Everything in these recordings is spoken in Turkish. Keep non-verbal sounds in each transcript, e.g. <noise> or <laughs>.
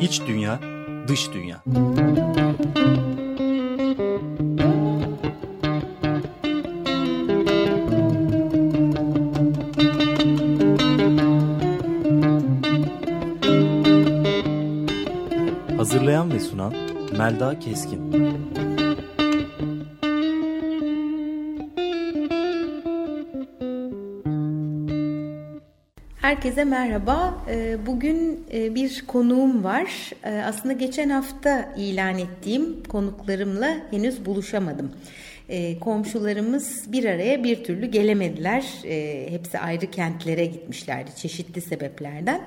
İç dünya, dış dünya. Hazırlayan ve sunan Melda Keskin. Herkese merhaba. Ee, bugün e, bir konuğum var. Ee, aslında geçen hafta ilan ettiğim konuklarımla henüz buluşamadım. Ee, komşularımız bir araya bir türlü gelemediler. Hepsi ayrı kentlere gitmişlerdi çeşitli sebeplerden.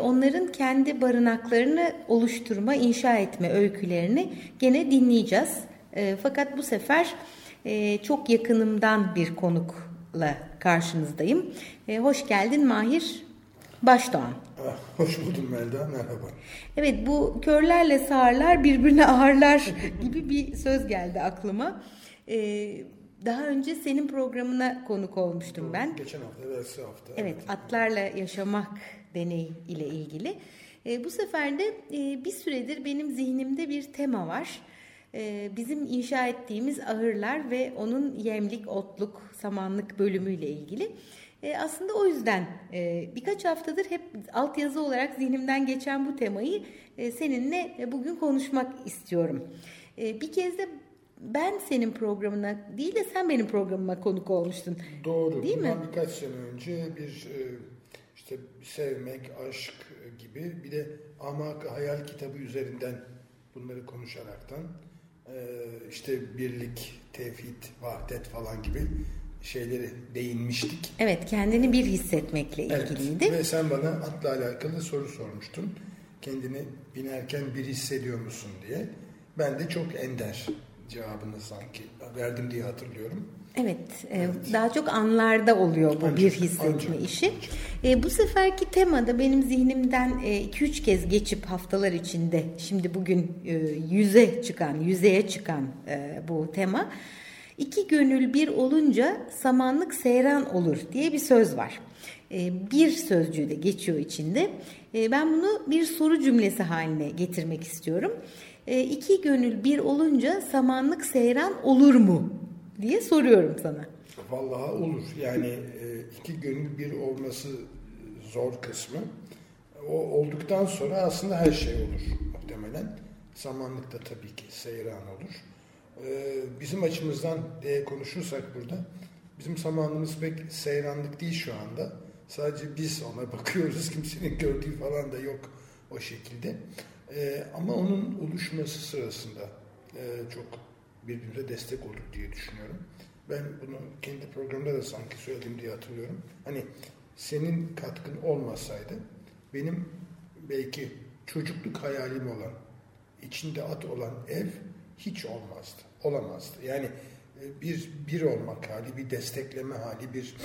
Onların kendi barınaklarını oluşturma, inşa etme öykülerini gene dinleyeceğiz. Fakat bu sefer e, çok yakınımdan bir konukla karşınızdayım. E, hoş geldin Mahir Başdoğan. Ah, hoş buldum Melda, merhaba. Evet bu körlerle sağırlar birbirine ağırlar <laughs> gibi bir söz geldi aklıma. Ee, daha önce senin programına konuk olmuştum Doğru, ben. Geçen hafta, evvelsi hafta. Evet, evet, atlarla yaşamak deney ile ilgili. Ee, bu sefer de e, bir süredir benim zihnimde bir tema var. Ee, bizim inşa ettiğimiz ahırlar ve onun yemlik, otluk, samanlık bölümüyle ilgili. Ee, aslında o yüzden e, birkaç haftadır hep altyazı olarak zihnimden geçen bu temayı e, seninle bugün konuşmak istiyorum. Ee, bir kez de ben senin programına değil de sen benim programıma konuk olmuştun. Doğru. Değil mi? birkaç sene önce bir e, işte sevmek, aşk gibi bir de Amak Hayal kitabı üzerinden bunları konuşaraktan işte birlik, tevhid, vahdet falan gibi şeyleri değinmiştik. Evet, kendini bir hissetmekle ilgiliydi. Evet, ve sen bana atla alakalı soru sormuştun. Kendini binerken bir hissediyor musun diye. Ben de çok ender cevabını sanki verdim diye hatırlıyorum. Evet, e, evet. daha çok anlarda oluyor bu bir hissetme işi. E, bu seferki temada benim zihnimden 2-3 e, kez geçip haftalar içinde şimdi bugün e, yüze çıkan, yüzeye çıkan e, bu tema. İki gönül bir olunca samanlık seyran olur diye bir söz var. E, bir sözcüğü de geçiyor içinde. E, ben bunu bir soru cümlesi haline getirmek istiyorum. E, iki gönül bir olunca samanlık seyran olur mu diye soruyorum sana. Vallahi olur. Yani e, iki gönül bir olması zor kısmı. O olduktan sonra aslında her şey olur muhtemelen. Samanlık da tabii ki seyran olur. E, bizim açımızdan konuşursak burada bizim samanlığımız pek seyranlık değil şu anda. Sadece biz ona <laughs> bakıyoruz. Kimsenin gördüğü falan da yok o şekilde. E, ama onun oluşması sırasında çok birbirine destek olduk diye düşünüyorum. Ben bunu kendi programda da sanki söyledim diye hatırlıyorum. Hani senin katkın olmasaydı benim belki çocukluk hayalim olan, içinde at olan ev hiç olmazdı, olamazdı. Yani e, bir bir olmak hali, bir destekleme hali, bir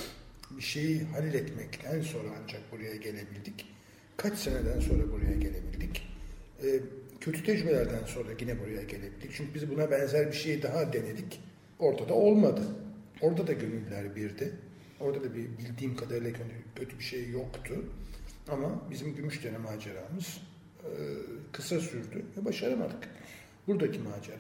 bir şeyi halletmekten sonra ancak buraya gelebildik. Kaç seneden sonra buraya gelebildik? Kötü tecrübelerden sonra yine buraya gelebildik. Çünkü biz buna benzer bir şey daha denedik. Ortada olmadı. Orada da gönüller birdi. Orada da bir bildiğim kadarıyla kötü bir şey yoktu. Ama bizim Gümüşdere maceramız e, kısa sürdü ve başaramadık. Buradaki macera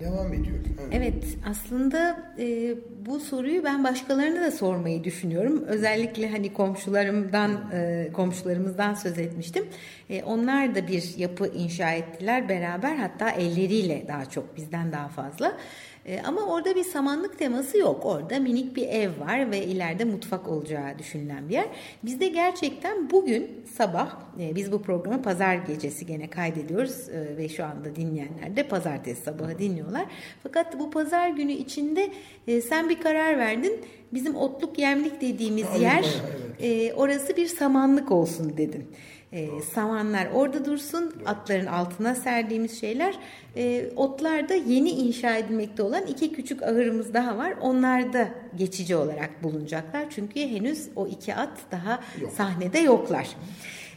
devam ediyor. Evet, evet aslında e, bu soruyu ben başkalarına da sormayı düşünüyorum. Özellikle hani komşularımdan e, komşularımızdan söz etmiştim. E, onlar da bir yapı inşa ettiler beraber hatta elleriyle daha çok bizden daha fazla. E, ama orada bir samanlık teması yok. Orada minik bir ev var ve ileride mutfak olacağı düşünülen bir yer. Bizde gerçekten bugün sabah e, biz bu programı pazar gecesi gene kaydediyoruz e, ve şu anda dinleyenler de pazartesi sabahı dinliyorlar. Fakat bu pazar günü içinde sen bir karar verdin. Bizim otluk yemlik dediğimiz yer evet. orası bir samanlık olsun dedin e, samanlar orada dursun. Doğru. Atların altına serdiğimiz şeyler. E, otlarda yeni inşa edilmekte olan iki küçük ahırımız daha var. Onlar da geçici olarak bulunacaklar. Çünkü henüz o iki at daha Yok. sahnede yoklar.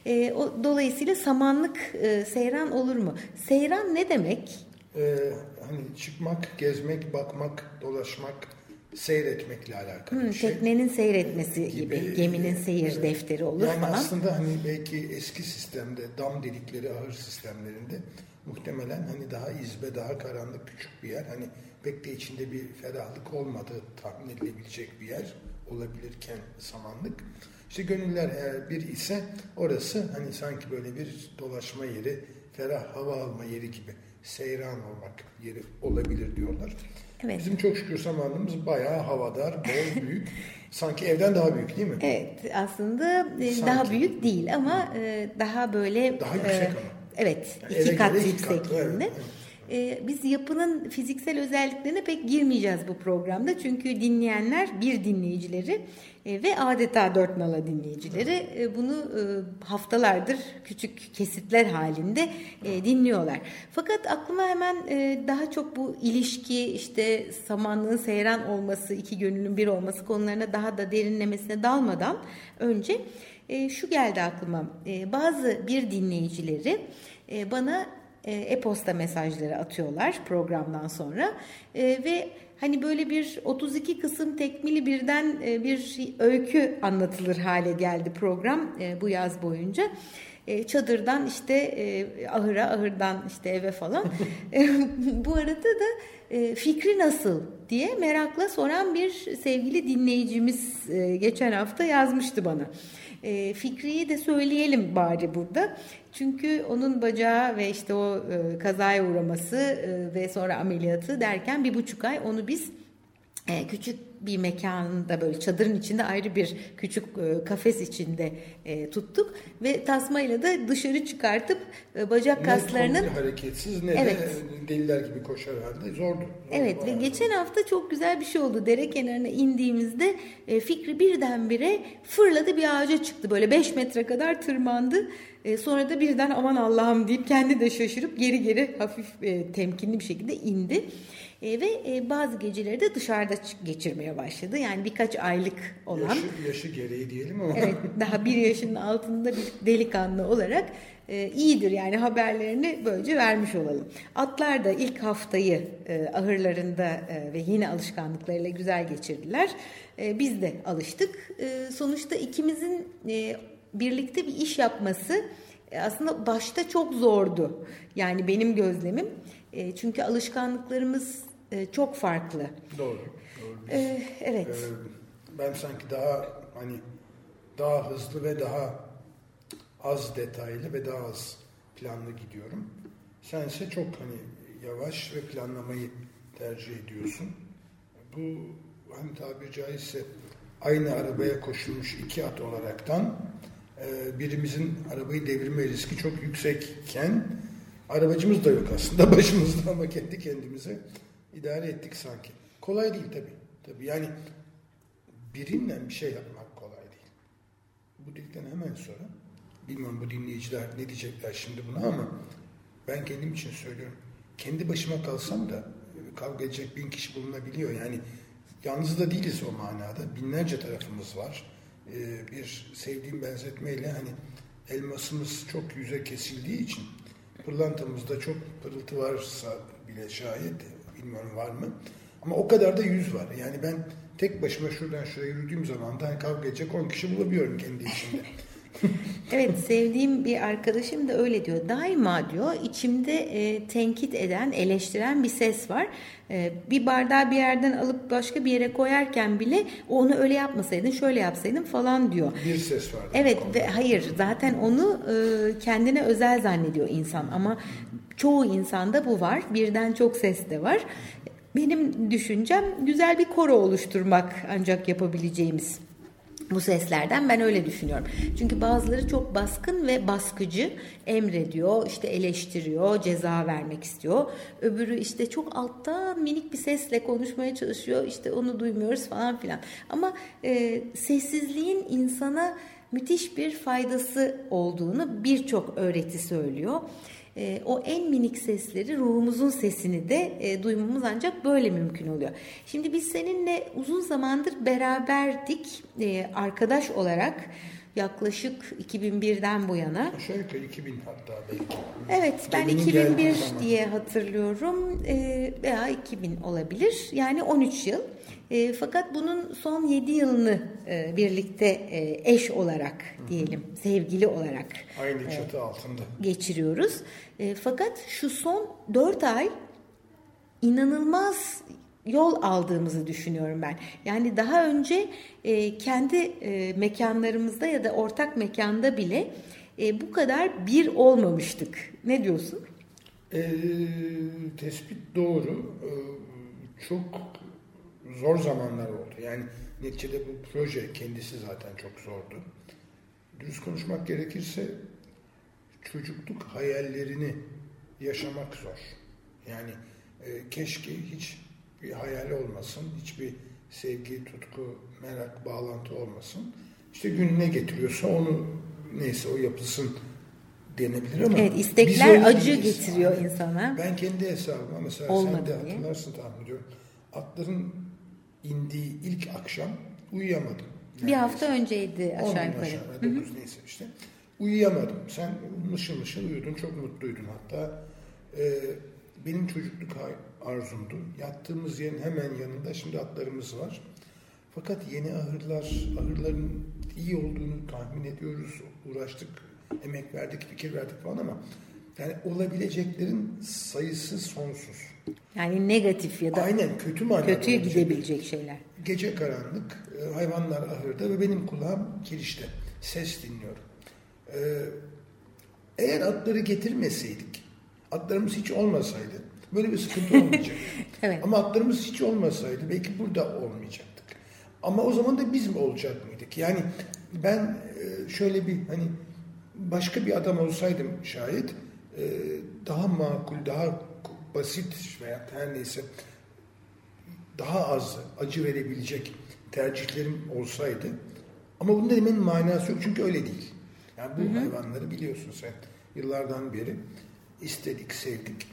E, o, dolayısıyla samanlık e, seyran olur mu? Seyran ne demek? Ee, hani çıkmak, gezmek, bakmak, dolaşmak, seyretmekle alakalı Hı, bir şey. teknenin seyretmesi gibi, geminin seyir evet. defteri olur yani falan. aslında hani belki eski sistemde dam dedikleri ahır sistemlerinde muhtemelen hani daha izbe, daha karanlık küçük bir yer. Hani pek de içinde bir ferahlık olmadığı tahmin edilebilecek bir yer olabilirken samanlık. İşte gönüller eğer bir ise orası hani sanki böyle bir dolaşma yeri, ferah hava alma yeri gibi seyran olmak yeri olabilir diyorlar. Evet. Bizim çok şükür samanlığımız bayağı havadar, bol, <laughs> büyük. Sanki evden daha büyük değil mi? Evet aslında e, Sanki. daha büyük değil ama e, daha böyle Daha yüksek e, ama. Evet Yani iki kat evet, evet. E, Biz yapının fiziksel özelliklerine pek girmeyeceğiz bu programda. Çünkü dinleyenler bir dinleyicileri e, ve adeta dört nala dinleyicileri e, bunu e, haftalardır küçük kesitler halinde dinliyorlar. Fakat aklıma hemen daha çok bu ilişki işte samanlığın seyran olması, iki gönlün bir olması konularına daha da derinlemesine dalmadan önce şu geldi aklıma. Bazı bir dinleyicileri bana e-posta mesajları atıyorlar programdan sonra E, ve hani böyle bir 32 kısım tekmili birden e, bir öykü anlatılır hale geldi program e, bu yaz boyunca. E, çadırdan işte e, ahıra, ahırdan işte eve falan. <laughs> E, bu arada da e, fikri nasıl diye merakla soran bir sevgili dinleyicimiz e, geçen hafta yazmıştı bana. E, Fikri'yi de söyleyelim bari burada. Çünkü onun bacağı ve işte o e, kazaya uğraması e, ve sonra ameliyatı derken bir buçuk ay onu biz küçük bir mekanda böyle çadırın içinde ayrı bir küçük e, kafes içinde e, tuttuk ve tasmayla da dışarı çıkartıp e, bacak Ne kaslarının hareketsiz ne Evet. de deliler gibi koşar halde zordu. Evet ve geçen hafta çok güzel bir şey oldu. Dere kenarına indiğimizde e, Fikri birdenbire fırladı bir ağaca çıktı. Böyle 5 metre kadar tırmandı. E, sonra da birden aman Allah'ım deyip kendi de şaşırıp geri geri hafif e, temkinli bir şekilde indi. E, ve e, bazı geceleri de dışarıda geçirmeye başladı. Yani birkaç aylık olan. Yaşı, yaşı gereği diyelim ama Evet daha bir <laughs> yaşının altında bir delikanlı olarak e, iyidir yani haberlerini böylece vermiş olalım. Atlar da ilk haftayı e, ahırlarında e, ve yeni alışkanlıklarıyla güzel geçirdiler. E, biz de alıştık. E, sonuçta ikimizin e, birlikte bir iş yapması e, aslında başta çok zordu. Yani benim gözlemim. E, çünkü alışkanlıklarımız e, çok farklı. doğru. doğru. Biz, E, evet. e, ben sanki daha hani daha hızlı ve daha az detaylı ve daha az planlı gidiyorum. Sense çok hani yavaş ve planlamayı tercih ediyorsun. Bu hani tabiri caizse aynı arabaya koşulmuş iki at olaraktan e, birimizin arabayı devirme riski çok yüksekken arabacımız da yok aslında <laughs> başımızda ama kendi kendimize idare ettik sanki. Kolay değil tabii. Tabii yani birimle bir şey yapmak kolay değil. Bu dedikten hemen sonra bilmem bu dinleyiciler ne diyecekler şimdi buna ama ben kendim için söylüyorum. Kendi başıma kalsam da e, kavga edecek bin kişi bulunabiliyor. Yani yalnız da değiliz o manada. Binlerce tarafımız var. Ee, bir sevdiğim benzetmeyle hani elmasımız çok yüze kesildiği için pırlantamızda çok pırıltı varsa bile şayet bilmiyorum var mı. Ama o kadar da yüz var. Yani ben tek başıma şuradan şuraya yürüdüğüm zaman da hani kavga edecek 10 kişi bulabiliyorum kendi içimde. <laughs> Evet sevdiğim bir arkadaşım da öyle diyor. Daima diyor içimde e, tenkit eden, eleştiren bir ses var. E, bir bardağı bir yerden alıp başka bir yere koyarken bile onu öyle yapmasaydın, şöyle yapsaydın falan diyor. Bir ses var. Evet ve hayır zaten onu e, kendine özel zannediyor insan ama çoğu insanda bu var. Birden çok ses de var. Benim düşüncem güzel bir koro oluşturmak ancak yapabileceğimiz bu seslerden ben öyle düşünüyorum. Çünkü bazıları çok baskın ve baskıcı emrediyor, işte eleştiriyor, ceza vermek istiyor. Öbürü işte çok altta minik bir sesle konuşmaya çalışıyor. işte onu duymuyoruz falan filan. Ama e, sessizliğin insana müthiş bir faydası olduğunu birçok öğreti söylüyor. E, o en minik sesleri ruhumuzun sesini de e, duymamız ancak böyle mümkün oluyor. Şimdi biz seninle uzun zamandır beraberdik e, arkadaş olarak yaklaşık 2001'den bu yana. Aşağı yukarı 2000 hatta belki. Evet ben Geminin 2001 geldiği zaman. diye hatırlıyorum e, veya 2000 olabilir yani 13 yıl. E, fakat bunun son 7 yılını e, birlikte e, eş olarak diyelim sevgili olarak Aynı çatı altında. geçiriyoruz. E, fakat şu son 4 ay inanılmaz yol aldığımızı düşünüyorum ben. Yani daha önce e, kendi e, mekanlarımızda ya da ortak mekanda bile e, bu kadar bir olmamıştık. Ne diyorsun? Ee, tespit doğru. Ee, çok zor zamanlar oldu. Yani neticede bu proje kendisi zaten çok zordu. Dürüst konuşmak gerekirse çocukluk hayallerini yaşamak zor. Yani e, keşke hiç bir hayal olmasın, hiçbir sevgi, tutku, merak, bağlantı olmasın. İşte gün ne getiriyorsa onu neyse o yapılsın denebilir ama Evet istekler acı değiliz. getiriyor insana. Ben kendi hesabıma mesela Olmadı sen de hatırlarsın tahmin ediyorum. Atların indiği ilk akşam uyuyamadım. Bir hafta önceydi aşağı yukarı. aşağı, dokuz neyse işte. Uyuyamadım. Sen mışıl mışıl uyudun, çok mutluydun hatta. Ee, benim çocukluk ar- arzumdu. Yattığımız yerin hemen yanında şimdi atlarımız var. Fakat yeni ahırlar, ahırların iyi olduğunu tahmin ediyoruz. Uğraştık, emek verdik, fikir verdik falan ama yani olabileceklerin sayısı sonsuz. Yani negatif ya da Aynen kötü manada. kötüye olacak. gidebilecek şeyler. Gece karanlık, e, hayvanlar ahırda ve benim kulağım girişte. Ses dinliyorum. Ee, eğer atları getirmeseydik, atlarımız hiç olmasaydı böyle bir sıkıntı olmayacak. <laughs> Evet. Ama atlarımız hiç olmasaydı belki burada olmayacaktık. Ama o zaman da biz mi olacak mıydık? Yani ben e, şöyle bir hani başka bir adam olsaydım şayet e, daha makul, daha basit veya her neyse daha az acı verebilecek tercihlerim olsaydı ama bunda demenin manası yok çünkü öyle değil. Yani bu hayvanları biliyorsun sen yıllardan beri istedik, sevdik.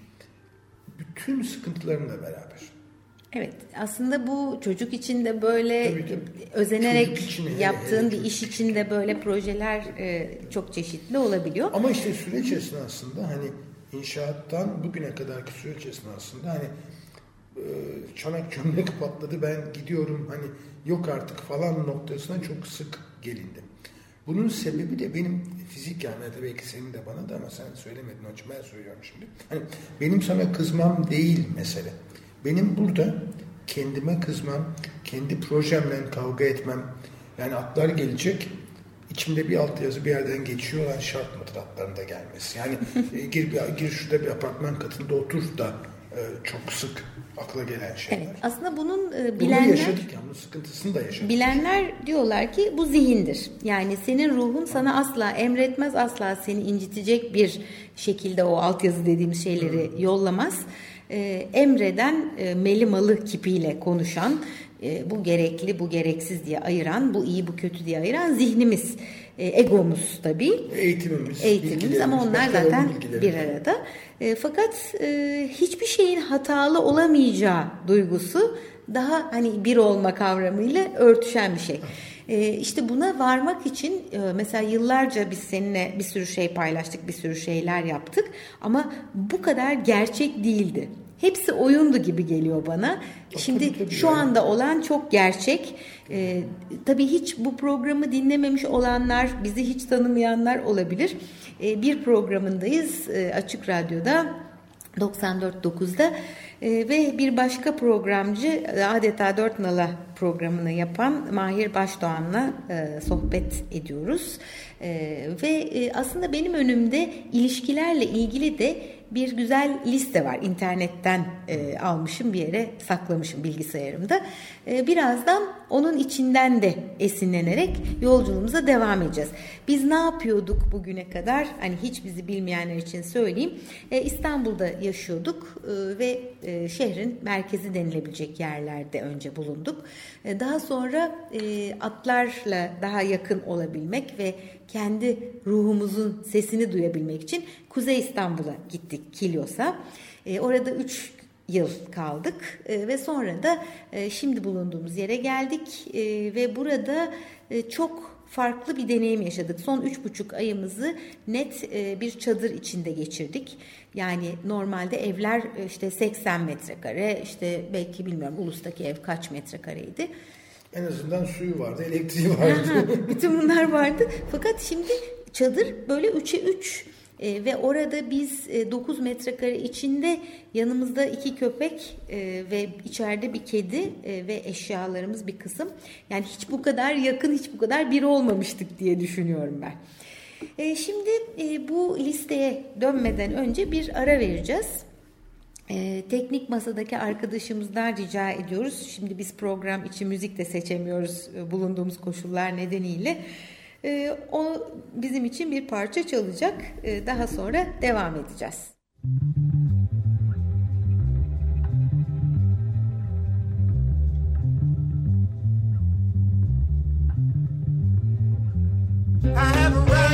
Bütün sıkıntılarımla beraber. Evet aslında bu çocuk için de böyle Tabii, tabii. özenerek için yaptığın hele bir iş için de böyle projeler e, çok çeşitli olabiliyor. Ama işte süreç esnasında hani inşaattan bugüne kadarki süreç esnasında hani e, çanak çömlek <laughs> patladı ben gidiyorum hani yok artık falan noktasına çok sık gelindi. Bunun sebebi de benim fizik yani belki senin de bana da ama sen söylemedin onun için ben söylüyorum şimdi. Hani benim sana kızmam değil mesele. Benim burada kendime kızmam, kendi projemle kavga etmem. Yani atlar gelecek, içimde bir altyazı bir yerden geçiyor lan şart mıdır atların da gelmesi? Yani e, gir, bir, gir şurada bir apartman katında otur da e, çok sık akla gelen şeyler. Evet aslında bunun e, Bunu bilenler yaşadık ya, bunun sıkıntısını da yaşadık. Bilenler diyorlar ki bu zihindir. Yani senin ruhun sana asla emretmez, asla seni incitecek bir şekilde o altyazı dediğimiz şeyleri yollamaz. Ee, emreden e, meli malı kipiyle konuşan, e, bu gerekli, bu gereksiz diye ayıran, bu iyi, bu kötü diye ayıran zihnimiz, e, egomuz tabii. Eğitimimiz, Eğitimimiz ama onlar zaten bir arada. E, fakat e, hiçbir şeyin hatalı olamayacağı duygusu daha hani bir olma kavramıyla örtüşen bir şey. E, işte buna varmak için e, mesela yıllarca biz seninle bir sürü şey paylaştık, bir sürü şeyler yaptık ama bu kadar gerçek değildi. Hepsi oyundu gibi geliyor bana. Şimdi tabii, şu yani. anda olan çok gerçek. Ee, tabii hiç bu programı dinlememiş olanlar, bizi hiç tanımayanlar olabilir. Ee, bir programındayız e, Açık Radyo'da 94.9'da e, ve bir başka programcı e, adeta dört nala programını yapan Mahir Başdoğan'la e, sohbet ediyoruz. E, ve e, aslında benim önümde ilişkilerle ilgili de bir güzel liste var. İnternetten e, almışım bir yere saklamışım bilgisayarımda. E, birazdan onun içinden de esinlenerek yolculuğumuza devam edeceğiz. Biz ne yapıyorduk bugüne kadar? Hani hiç bizi bilmeyenler için söyleyeyim. E, İstanbul'da yaşıyorduk e, ve e, şehrin merkezi denilebilecek yerlerde önce bulunduk. E, daha sonra e, atlarla daha yakın olabilmek ve kendi ruhumuzun sesini duyabilmek için Kuzey İstanbul'a gittik Kilyos'a. E, orada 3 yıl kaldık E, ve sonra da e, şimdi bulunduğumuz yere geldik E, ve burada e, çok farklı bir deneyim yaşadık. Son üç buçuk ayımızı net e, bir çadır içinde geçirdik. Yani normalde evler e, işte 80 metrekare, işte belki bilmiyorum ulustaki ev kaç metrekareydi. En azından suyu vardı, elektriği vardı. <laughs> Bütün bunlar vardı. Fakat şimdi çadır böyle 3'e 3 e, ve orada biz e, 9 metrekare içinde yanımızda iki köpek e, ve içeride bir kedi e, ve eşyalarımız bir kısım. Yani hiç bu kadar yakın, hiç bu kadar bir olmamıştık diye düşünüyorum ben. E, şimdi e, bu listeye dönmeden önce bir ara vereceğiz. E, teknik masadaki arkadaşımızdan rica ediyoruz. Şimdi biz program için müzik de seçemiyoruz e, bulunduğumuz koşullar nedeniyle. E, o bizim için bir parça çalacak. E, daha sonra devam edeceğiz. I have a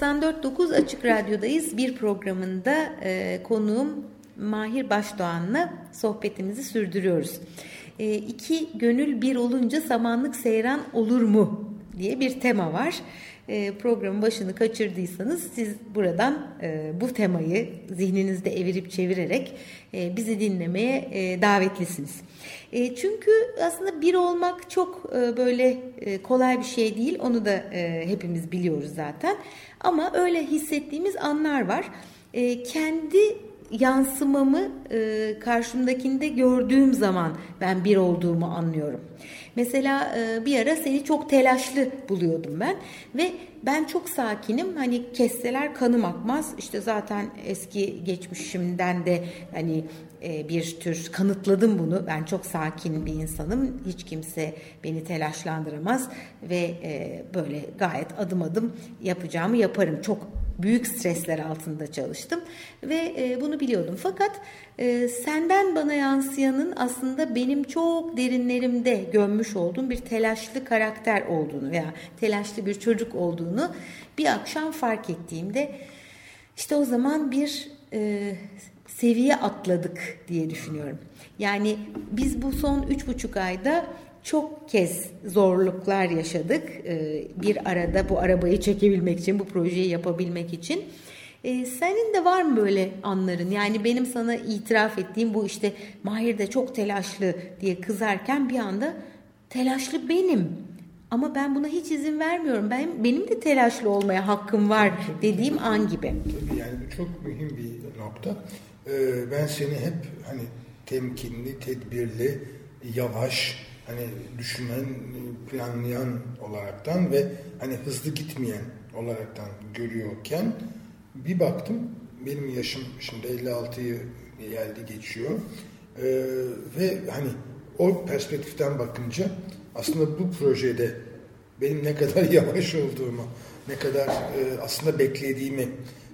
94.9 Açık Radyo'dayız. Bir programında e, konuğum Mahir Başdoğan'la sohbetimizi sürdürüyoruz. E, iki gönül bir olunca samanlık seyran olur mu diye bir tema var. E, programın başını kaçırdıysanız siz buradan e, bu temayı zihninizde evirip çevirerek e, bizi dinlemeye davetlisiniz. Çünkü aslında bir olmak çok böyle kolay bir şey değil. Onu da hepimiz biliyoruz zaten. Ama öyle hissettiğimiz anlar var. Kendi yansımamı karşımdakinde gördüğüm zaman ben bir olduğumu anlıyorum. Mesela e, bir ara seni çok telaşlı buluyordum ben ve ben çok sakinim. Hani kesseler kanım akmaz. İşte zaten eski geçmişimden de hani e, bir tür kanıtladım bunu. Ben çok sakin bir insanım. Hiç kimse beni telaşlandıramaz ve e, böyle gayet adım adım yapacağımı yaparım. Çok büyük stresler altında çalıştım ve e, bunu biliyordum. Fakat e, senden bana yansıyanın aslında benim çok derinlerimde gömmüş olduğum bir telaşlı karakter olduğunu veya telaşlı bir çocuk olduğunu bir akşam fark ettiğimde işte o zaman bir e, seviye atladık diye düşünüyorum. Yani biz bu son üç buçuk ayda çok kez zorluklar yaşadık. Ee, bir arada bu arabayı çekebilmek için, bu projeyi yapabilmek için. Ee, senin de var mı böyle anların? Yani benim sana itiraf ettiğim bu işte Mahir de çok telaşlı diye kızarken bir anda telaşlı benim. Ama ben buna hiç izin vermiyorum. Ben benim de telaşlı olmaya hakkım var dediğim an gibi. Tabii yani bu çok mühim bir nokta. Ee, ben seni hep hani temkinli, tedbirli, yavaş, hani düşünen, planlayan olaraktan ve hani hızlı gitmeyen olaraktan görüyorken bir baktım benim yaşım şimdi 56'yı geldi geçiyor. Ee, ve hani o perspektiften bakınca aslında bu projede benim ne kadar <laughs> yavaş olduğumu, ne kadar e, aslında beklediğimi,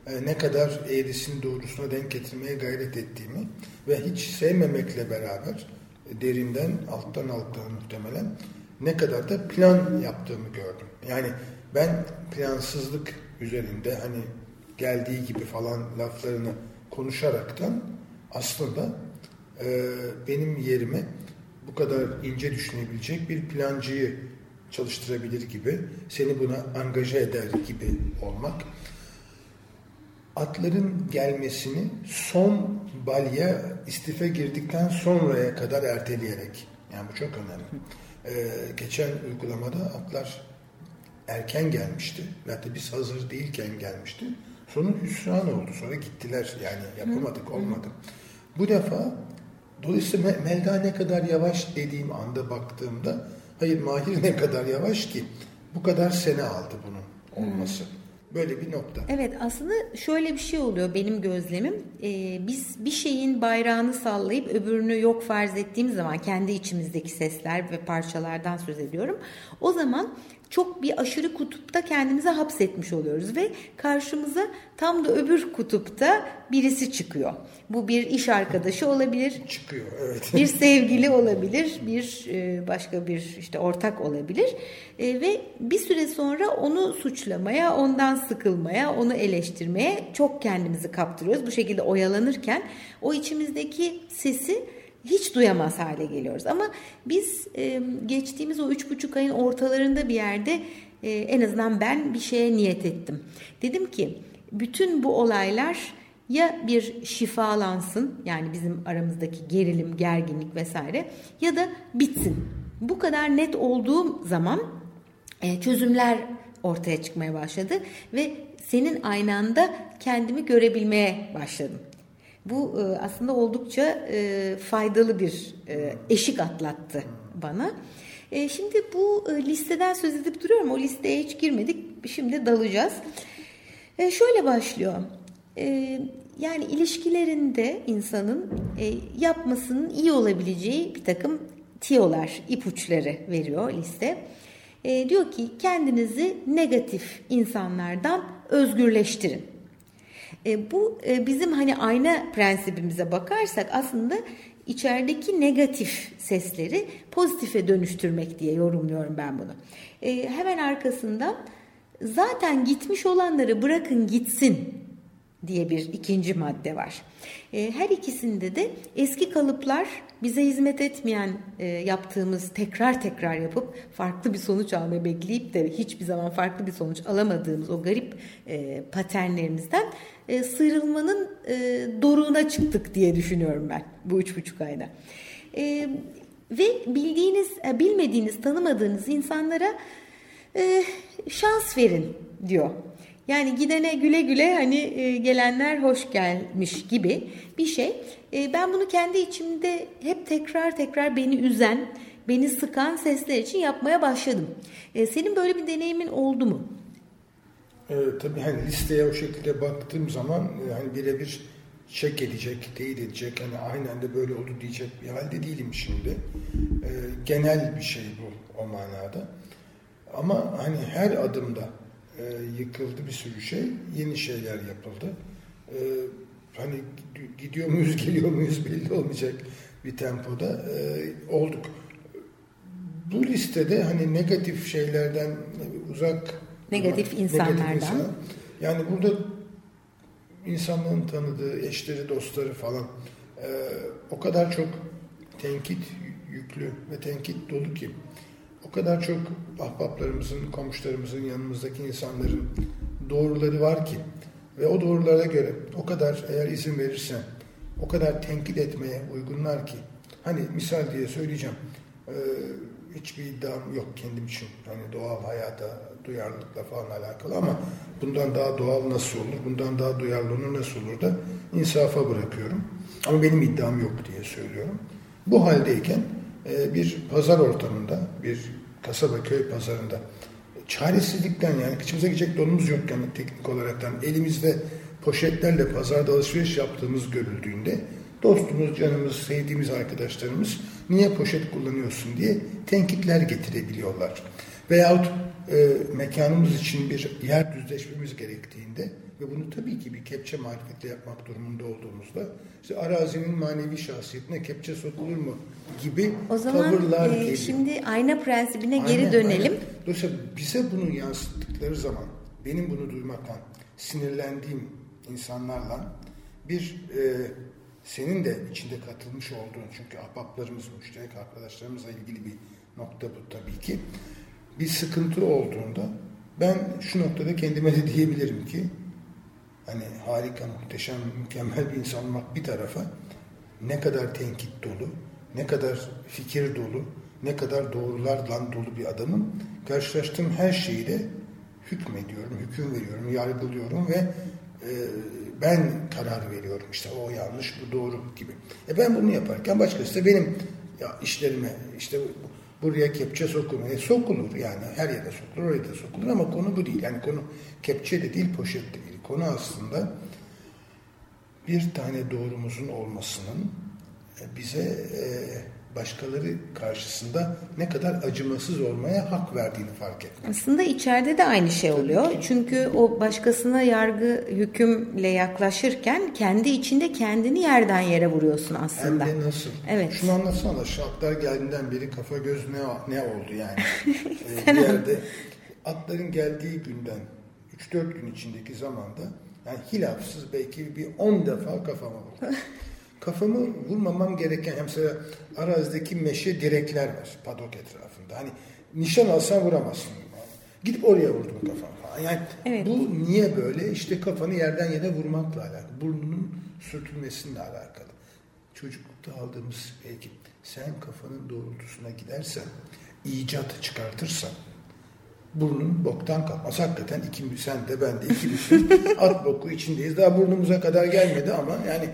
e, ne kadar eğrisini doğrusuna denk getirmeye gayret ettiğimi ve hiç sevmemekle beraber derinden, alttan alttan muhtemelen ne kadar da plan yaptığımı gördüm. Yani ben plansızlık üzerinde hani geldiği gibi falan laflarını konuşaraktan aslında e, benim yerime bu kadar ince düşünebilecek bir plancıyı çalıştırabilir gibi, seni buna angaje eder gibi olmak atların gelmesini son balya istife girdikten sonraya kadar erteleyerek. Yani bu çok önemli. Ee, geçen uygulamada atlar erken gelmişti. Hatta biz hazır değilken gelmişti. Sonra hüsran oldu. Sonra gittiler. Yani yapamadık, olmadı. Bu defa dolayısıyla Melda ne kadar yavaş dediğim anda baktığımda hayır Mahir ne kadar yavaş ki bu kadar sene aldı bunun olması. Hmm. Böyle bir nokta. Evet aslında şöyle bir şey oluyor benim gözlemim. Ee, biz bir şeyin bayrağını sallayıp öbürünü yok farz ettiğimiz zaman kendi içimizdeki sesler ve parçalardan söz ediyorum. O zaman çok bir aşırı kutupta kendimize hapsetmiş oluyoruz ve karşımıza tam da öbür kutupta birisi çıkıyor. Bu bir iş arkadaşı olabilir. Çıkıyor evet. Bir sevgili olabilir, bir e, başka bir işte ortak olabilir. E, ve bir süre sonra onu suçlamaya, ondan sıkılmaya, onu eleştirmeye çok kendimizi kaptırıyoruz. Bu şekilde oyalanırken o içimizdeki sesi hiç duyamaz hale geliyoruz. Ama biz e, geçtiğimiz o üç buçuk ayın ortalarında bir yerde e, en azından ben bir şeye niyet ettim. Dedim ki bütün bu olaylar ya bir şifalansın yani bizim aramızdaki gerilim, gerginlik vesaire ya da bitsin. Bu kadar net olduğum zaman e, çözümler ortaya çıkmaya başladı ve senin aynanda kendimi görebilmeye başladım. Bu e, aslında oldukça e, faydalı bir e, eşik atlattı bana. Şimdi bu listeden söz edip duruyorum. O listeye hiç girmedik. Şimdi dalacağız. Şöyle başlıyor. Yani ilişkilerinde insanın yapmasının iyi olabileceği bir takım tiyolar, ipuçları veriyor liste. Diyor ki kendinizi negatif insanlardan özgürleştirin. E, bu e, bizim hani ayna prensibimize bakarsak aslında içerideki negatif sesleri pozitife dönüştürmek diye yorumluyorum ben bunu. E, hemen arkasından zaten gitmiş olanları bırakın gitsin diye bir ikinci madde var. E, her ikisinde de eski kalıplar bize hizmet etmeyen e, yaptığımız tekrar tekrar yapıp farklı bir sonuç almayı bekleyip de hiçbir zaman farklı bir sonuç alamadığımız o garip e, paternlerimizden sıyrılmanın doruğuna çıktık diye düşünüyorum ben bu üç buçuk ayda. Ve bildiğiniz, bilmediğiniz, tanımadığınız insanlara şans verin diyor. Yani gidene güle güle hani e, gelenler hoş gelmiş gibi bir şey. E, ben bunu kendi içimde hep tekrar tekrar beni üzen, beni sıkan sesler için yapmaya başladım. E, senin böyle bir deneyimin oldu mu? E, tabii hani listeye o şekilde baktığım zaman hani birebir çek edecek, teyit edecek, hani aynen de böyle oldu diyecek bir halde değilim şimdi. E, genel bir şey bu o manada. Ama hani her adımda e, yıkıldı bir sürü şey, yeni şeyler yapıldı. E, hani gidiyor muyuz, <laughs> geliyor muyuz belli olmayacak bir tempoda e, olduk. Bu listede hani negatif şeylerden uzak negatif insanlardan negatif insan, yani burada insanlığın tanıdığı eşleri, dostları falan e, o kadar çok tenkit yüklü ve tenkit dolu ki o kadar çok ahbaplarımızın, komşularımızın, yanımızdaki insanların doğruları var ki ve o doğrulara göre o kadar eğer izin verirsen o kadar tenkit etmeye uygunlar ki hani misal diye söyleyeceğim e, hiçbir iddiam yok kendim için. Hani doğal hayata duyarlılıkla falan alakalı ama bundan daha doğal nasıl olur bundan daha duyarlı olur nasıl olur da insafa bırakıyorum. Ama benim iddiam yok diye söylüyorum. Bu haldeyken e, bir pazar ortamında, bir kasaba köy pazarında çaresizlikten yani kıçımıza gidecek donumuz yokken teknik olaraktan elimizde poşetlerle pazarda alışveriş yaptığımız görüldüğünde dostumuz, canımız, sevdiğimiz arkadaşlarımız niye poşet kullanıyorsun diye tenkitler getirebiliyorlar. Veyahut e, mekanımız için bir yer düzleşmemiz gerektiğinde ve bunu tabii ki bir kepçe marifetle yapmak durumunda olduğumuzda işte arazinin manevi şahsiyetine kepçe sokulur mu gibi o zaman, tavırlar e, geliyor. Şimdi ayna prensibine aynen, geri dönelim. Aynen. Dolayısıyla bize bunu yansıttıkları zaman benim bunu duymaktan sinirlendiğim insanlarla bir e, senin de içinde katılmış olduğun çünkü ahbaplarımız, müşterek arkadaşlarımızla ilgili bir nokta bu tabii ki. Bir sıkıntı olduğunda ben şu noktada kendime de diyebilirim ki hani harika, muhteşem, mükemmel bir insan olmak bir tarafa ne kadar tenkit dolu, ne kadar fikir dolu, ne kadar doğrularla dolu bir adamım. Karşılaştığım her şeyi de hükmediyorum, hüküm veriyorum, yargılıyorum ve e, ben karar veriyorum. İşte o yanlış, bu doğru gibi. E ben bunu yaparken başkası da benim ya işlerime işte buraya kepçe sokulur. E sokulur yani her yere sokulur, oraya da sokulur ama konu bu değil. Yani konu kepçe de değil, poşet de değil. Konu aslında bir tane doğrumuzun olmasının bize e, başkaları karşısında ne kadar acımasız olmaya hak verdiğini fark etmek. Aslında içeride de aynı şey oluyor. Çünkü o başkasına yargı hükümle yaklaşırken kendi içinde kendini yerden yere vuruyorsun aslında. Hem de nasıl? Evet. Şunu anlatsana. Şartlar geldiğinden beri kafa göz ne, ne oldu yani? <laughs> ee, bir yerde atların geldiği günden 3-4 gün içindeki zamanda yani hilafsız belki bir 10 defa kafama vurdu. <laughs> kafamı vurmamam gereken mesela arazideki meşe direkler var padok etrafında. Hani nişan alsan vuramazsın. Gidip oraya vurdum kafamı Yani evet. bu niye böyle? İşte kafanı yerden yere vurmakla alakalı. Burnunun sürtülmesiyle alakalı. Çocuklukta aldığımız belki sen kafanın doğrultusuna gidersen, icat çıkartırsan burnun boktan kalkmaz. Hakikaten ikimiz sen de ben de ikimiz <laughs> at boku içindeyiz. Daha burnumuza kadar gelmedi ama yani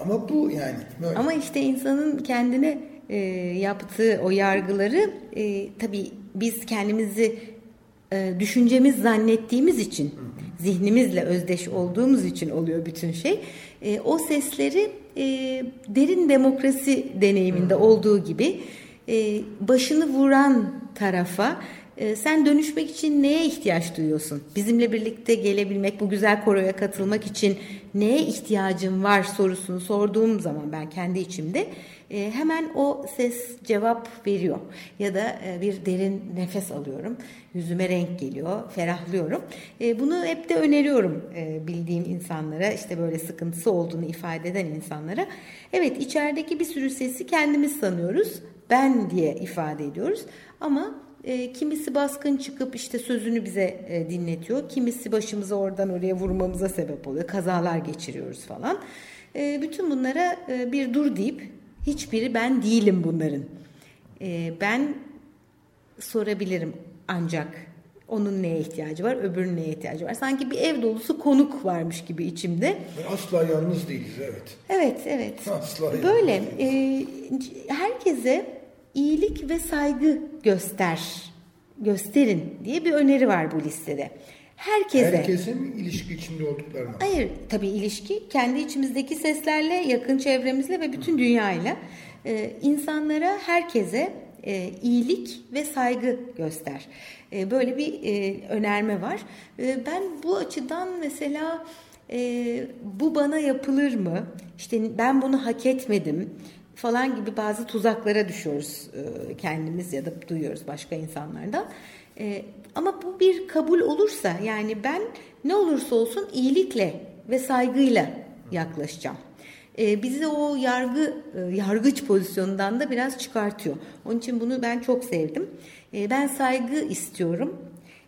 ama bu yani. Böyle. Ama işte insanın kendine e, yaptığı o yargıları e, tabii biz kendimizi e, düşüncemiz zannettiğimiz için Hı. zihnimizle özdeş olduğumuz için oluyor bütün şey. E, o sesleri e, derin demokrasi deneyiminde Hı. olduğu gibi e, başını vuran tarafa e, sen dönüşmek için neye ihtiyaç duyuyorsun? Bizimle birlikte gelebilmek, bu güzel koroya katılmak için neye ihtiyacın var sorusunu sorduğum zaman ben kendi içimde e, hemen o ses cevap veriyor. Ya da e, bir derin nefes alıyorum. Yüzüme renk geliyor, ferahlıyorum. E, bunu hep de öneriyorum bildiğim insanlara, işte böyle sıkıntısı olduğunu ifade eden insanlara. Evet içerideki bir sürü sesi kendimiz sanıyoruz. Ben diye ifade ediyoruz. Ama e, kimisi baskın çıkıp işte sözünü bize e, dinletiyor. Kimisi başımızı oradan oraya vurmamıza sebep oluyor. Kazalar geçiriyoruz falan. E, bütün bunlara e, bir dur deyip hiçbiri ben değilim bunların. E, ben sorabilirim ancak onun neye ihtiyacı var, öbürünün neye ihtiyacı var. Sanki bir ev dolusu konuk varmış gibi içimde. Asla yalnız değiliz evet. Evet, evet. Asla Böyle e, herkese iyilik ve saygı göster, gösterin diye bir öneri var bu listede. Herkese. Herkese mi ilişki içinde olduklarına? Hayır, tabii ilişki kendi içimizdeki seslerle, yakın çevremizle ve bütün dünyayla e, insanlara, herkese e, iyilik ve saygı göster. E, böyle bir e, önerme var. E, ben bu açıdan mesela e, bu bana yapılır mı? İşte ben bunu hak etmedim falan gibi bazı tuzaklara düşüyoruz e, kendimiz ya da duyuyoruz başka insanlardan. E, ama bu bir kabul olursa yani ben ne olursa olsun iyilikle ve saygıyla yaklaşacağım. E, bizi o yargı yargıç pozisyonundan da biraz çıkartıyor. Onun için bunu ben çok sevdim. Ben saygı istiyorum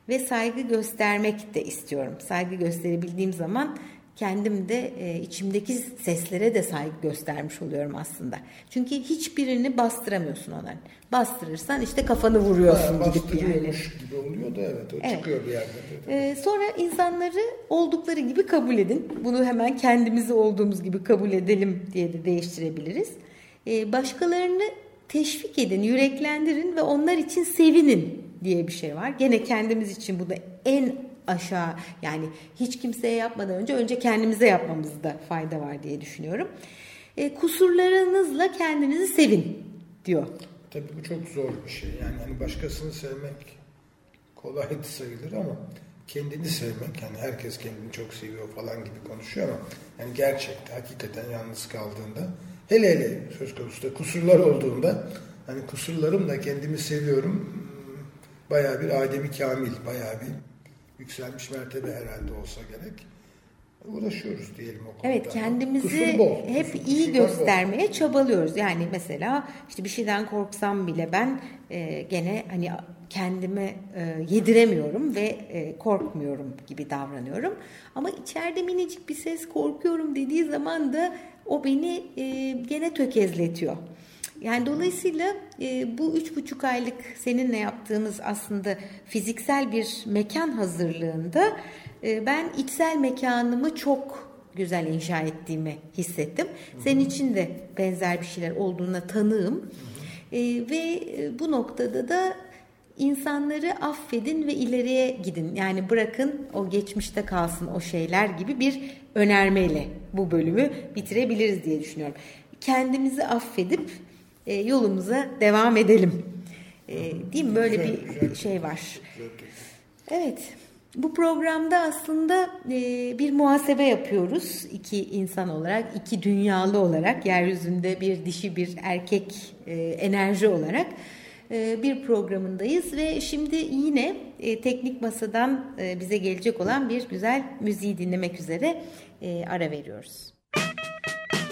ve saygı göstermek de istiyorum. Saygı gösterebildiğim zaman kendim de e, içimdeki seslere de saygı göstermiş oluyorum aslında. Çünkü hiçbirini bastıramıyorsun onların. Bastırırsan işte kafanı vuruyorsun Ha, gidip. Bastırıyormuş gibi oluyor da evet o Evet. çıkıyor bir yerde. Ee, sonra insanları oldukları gibi kabul edin. Bunu hemen kendimizi olduğumuz gibi kabul edelim diye de değiştirebiliriz. Ee, başkalarını teşvik edin, yüreklendirin ve onlar için sevinin diye bir şey var. Gene kendimiz için bu da en aşağı yani hiç kimseye yapmadan önce önce kendimize yapmamızda fayda var diye düşünüyorum. Ee, kusurlarınızla kendinizi sevin diyor. Tabii bu çok zor bir şey. Yani hani başkasını sevmek kolay sayılır ama kendini sevmek yani herkes kendini çok seviyor falan gibi konuşuyor ama yani gerçekten hakikaten yalnız kaldığında hele hele söz konusu da kusurlar olduğunda hani kusurlarımla kendimi seviyorum hmm, bayağı bir ademi kamil bayağı bir yükselmiş mertebe herhalde olsa gerek uğraşıyoruz diyelim o konuda. Evet kendimizi Kusur bol, hep kusur- iyi kusurlar bol. göstermeye çabalıyoruz. Yani mesela işte bir şeyden korksam bile ben e, gene hani kendime e, yediremiyorum ve e, korkmuyorum gibi davranıyorum. Ama içeride minicik bir ses korkuyorum dediği zaman da o beni e, gene tökezletiyor. Yani dolayısıyla e, bu üç buçuk aylık seninle yaptığımız aslında fiziksel bir mekan hazırlığında e, ben içsel mekanımı çok güzel inşa ettiğimi hissettim. Senin için de benzer bir şeyler olduğuna tanığım. E, ve e, bu noktada da insanları affedin ve ileriye gidin. Yani bırakın o geçmişte kalsın o şeyler gibi bir önermeyle bu bölümü bitirebiliriz diye düşünüyorum. Kendimizi affedip e, yolumuza devam edelim. E, değil mi? Böyle Güzel, bir güzel. şey var. Evet. Bu programda aslında e, bir muhasebe yapıyoruz. iki insan olarak, iki dünyalı olarak, yeryüzünde bir dişi bir erkek e, enerji olarak e, bir programındayız ve şimdi yine e, teknik masadan e, bize gelecek olan bir güzel müziği dinlemek üzere e, ara veriyoruz.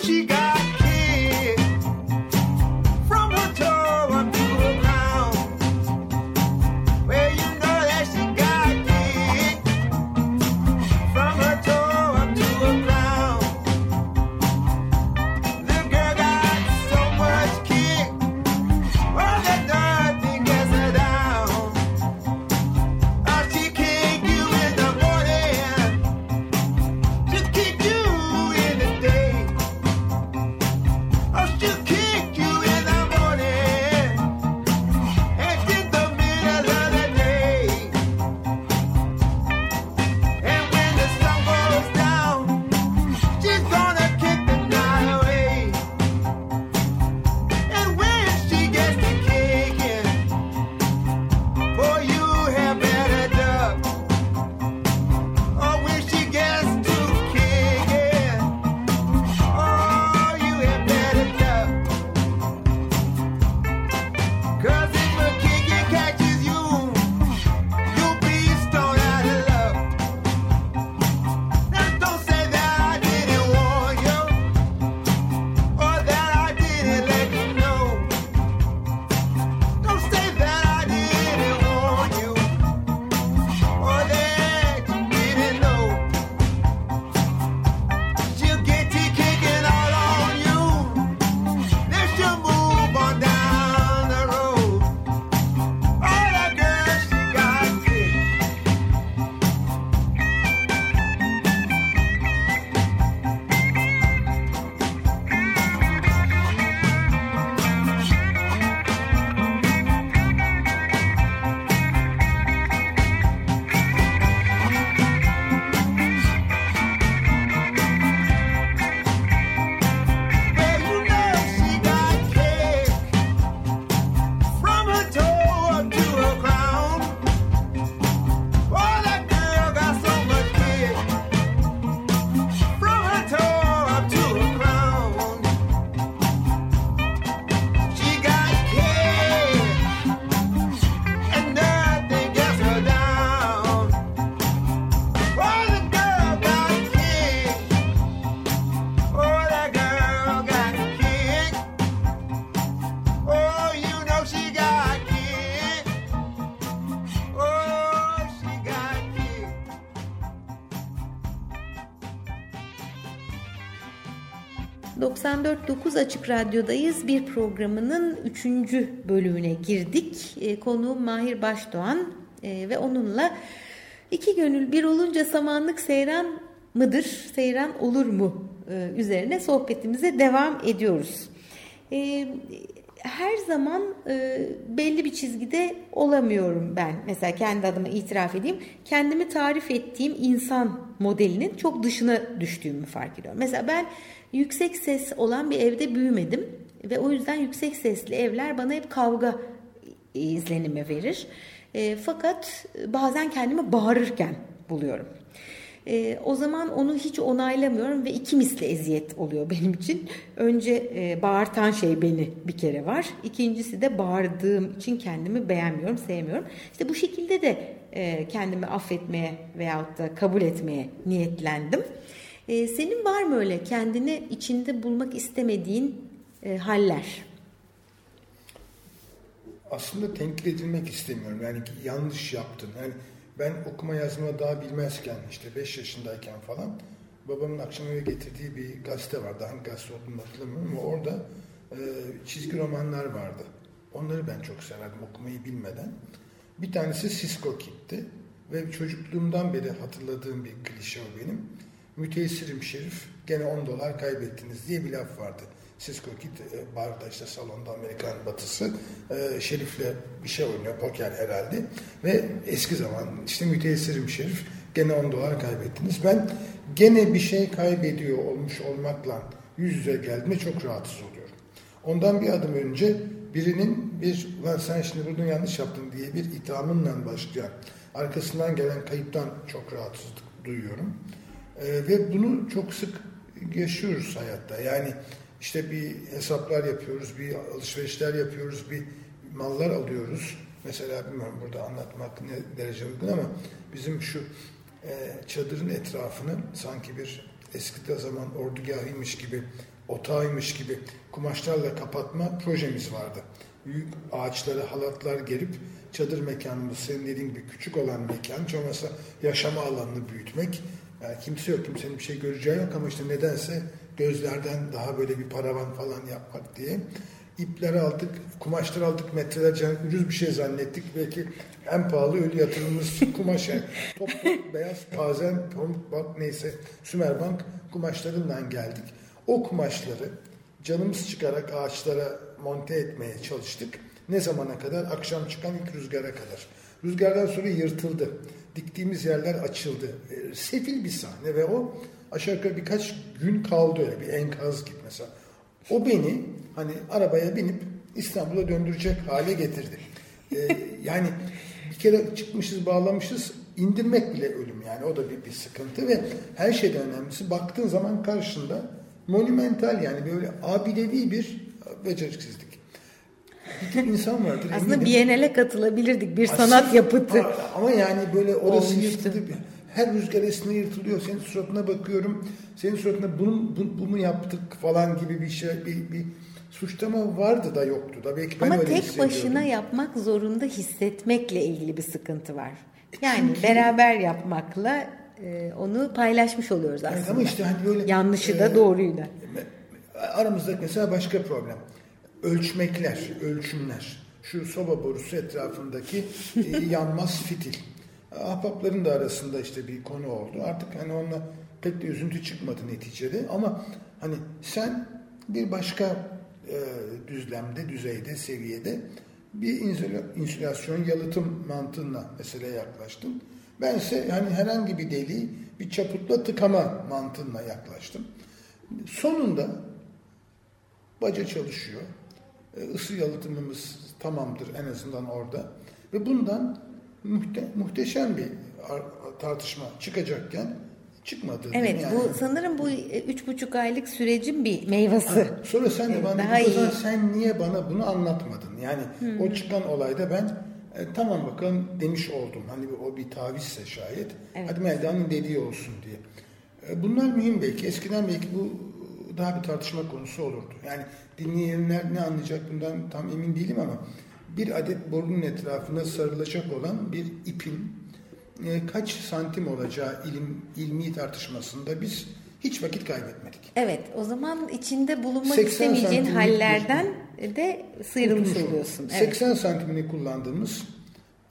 She got 94.9 Açık Radyo'dayız. Bir programının 3. bölümüne girdik. E, konuğum Mahir Başdoğan e, ve onunla iki gönül bir olunca samanlık seyran mıdır, seyran olur mu e, üzerine sohbetimize devam ediyoruz. Her zaman e, belli bir çizgide olamıyorum ben. Mesela kendi adıma itiraf edeyim. Kendimi tarif ettiğim insan modelinin çok dışına düştüğümü fark ediyorum. Mesela ben yüksek ses olan bir evde büyümedim ve o yüzden yüksek sesli evler bana hep kavga izlenimi verir. E, fakat bazen kendimi bağırırken buluyorum. E, o zaman onu hiç onaylamıyorum ve iki misli eziyet oluyor benim için. Önce e, bağırtan şey beni bir kere var. İkincisi de bağırdığım için kendimi beğenmiyorum, sevmiyorum. İşte bu şekilde de e, kendimi affetmeye veyahut da kabul etmeye niyetlendim. E, senin var mı öyle kendini içinde bulmak istemediğin e, haller? Aslında tenkit edilmek istemiyorum. Yani yanlış yaptın. Yani ben okuma yazma daha bilmezken işte 5 yaşındayken falan babamın akşam eve getirdiği bir gazete vardı. Hangi gazete olduğunu hatırlamıyorum ama orada e, çizgi romanlar vardı. Onları ben çok severdim okumayı bilmeden. Bir tanesi Cisco Kid'ti ve çocukluğumdan beri hatırladığım bir klişe o benim. Müteessirim şerif gene 10 dolar kaybettiniz diye bir laf vardı. Cisco Kid e, barda işte salonda Amerikan batısı e, Şerif'le bir şey oynuyor poker herhalde ve eski zaman işte müteessirim Şerif gene 10 dolar kaybettiniz. Ben gene bir şey kaybediyor olmuş olmakla yüz yüze geldiğimde çok rahatsız oluyorum. Ondan bir adım önce birinin bir lan sen şimdi bunu yanlış yaptın diye bir ithamınla başlayan arkasından gelen kayıptan çok rahatsızlık duyuyorum. E, ve bunu çok sık yaşıyoruz hayatta. Yani işte bir hesaplar yapıyoruz, bir alışverişler yapıyoruz, bir mallar alıyoruz. Mesela bilmiyorum burada anlatmak ne derece uygun ama bizim şu e, çadırın etrafını sanki bir eski zaman ordugahıymış gibi, otağıymış gibi kumaşlarla kapatma projemiz vardı. Büyük ağaçlara halatlar gerip çadır mekanımız senin dediğin gibi küçük olan mekan, çoğunlukla yaşama alanını büyütmek. Yani kimse yok, kimsenin bir şey göreceği yok ama işte nedense gözlerden daha böyle bir paravan falan yapmak diye. İpleri aldık, kumaşları aldık metrelerce ucuz bir şey zannettik. Belki en pahalı ölü yatırımımız <laughs> kumaş yani. Toplu beyaz pazen, pamuk bank neyse Sümerbank kumaşlarından geldik. O kumaşları canımız çıkarak ağaçlara monte etmeye çalıştık. Ne zamana kadar? Akşam çıkan ilk rüzgara kadar. Rüzgardan sonra yırtıldı. Diktiğimiz yerler açıldı. E, sefil bir sahne ve o aşağı yukarı birkaç gün kaldı öyle bir enkaz gibi mesela. O beni hani arabaya binip İstanbul'a döndürecek hale getirdi. Ee, <laughs> yani bir kere çıkmışız bağlamışız indirmek bile ölüm yani o da bir, bir sıkıntı ve her şeyden önemlisi baktığın zaman karşında monumental yani böyle abidevi bir beceriksizlik. Bir insan vardır. Aslında. Biennale katılabilirdik bir Asil- sanat yapıtı. Ama yani böyle orası yırtıldı. Her rüzgar esine yırtılıyor. Senin suratına bakıyorum. Senin suratına bunu, bu, bu mu yaptık falan gibi bir şey bir, bir suçlama vardı da yoktu da. Belki ben Ama öyle tek başına yapmak zorunda hissetmekle ilgili bir sıkıntı var. Yani çünkü- beraber yapmakla e, onu paylaşmış oluyoruz aslında. Evet, ama işte hani böyle Yanlışı da e, doğruyu da. Aramızda mesela başka problem. Ölçmekler, ölçümler. Şu soba borusu etrafındaki e, yanmaz fitil. Ahbapların da arasında işte bir konu oldu. Artık hani onunla pek de üzüntü çıkmadı neticede. Ama hani sen bir başka e, düzlemde, düzeyde, seviyede bir insüla- insülasyon yalıtım mantığına meseleye yaklaştın. Bense hani herhangi bir deliği bir çaputla tıkama mantığına yaklaştım. Sonunda baca çalışıyor. E, Isı yalıtımımız tamamdır en azından orada. Ve bundan muhte- muhteşem bir ar- tartışma çıkacakken çıkmadı. Evet Yani- bu sanırım bu e, üç buçuk aylık sürecin bir meyvesi. Sonra sen de bana Daha iyi. sen niye bana bunu anlatmadın? Yani o çıkan olayda ben e, tamam bakalım demiş oldum. Hani o bir tavizse şayet. Evet. Hadi Melda'nın dediği olsun diye. E, bunlar mühim belki. Eskiden belki bu daha bir tartışma konusu olurdu. Yani dinleyenler ne anlayacak bundan tam emin değilim ama bir adet borunun etrafına sarılacak olan bir ipin e, kaç santim olacağı ilim, ilmi tartışmasında biz Hiç vakit kaybetmedik. Evet, o zaman içinde bulunmak 80 istemeyeceğin hallerden de sıyrılmış oluyorsun. Evet. 80 santimini kullandığımız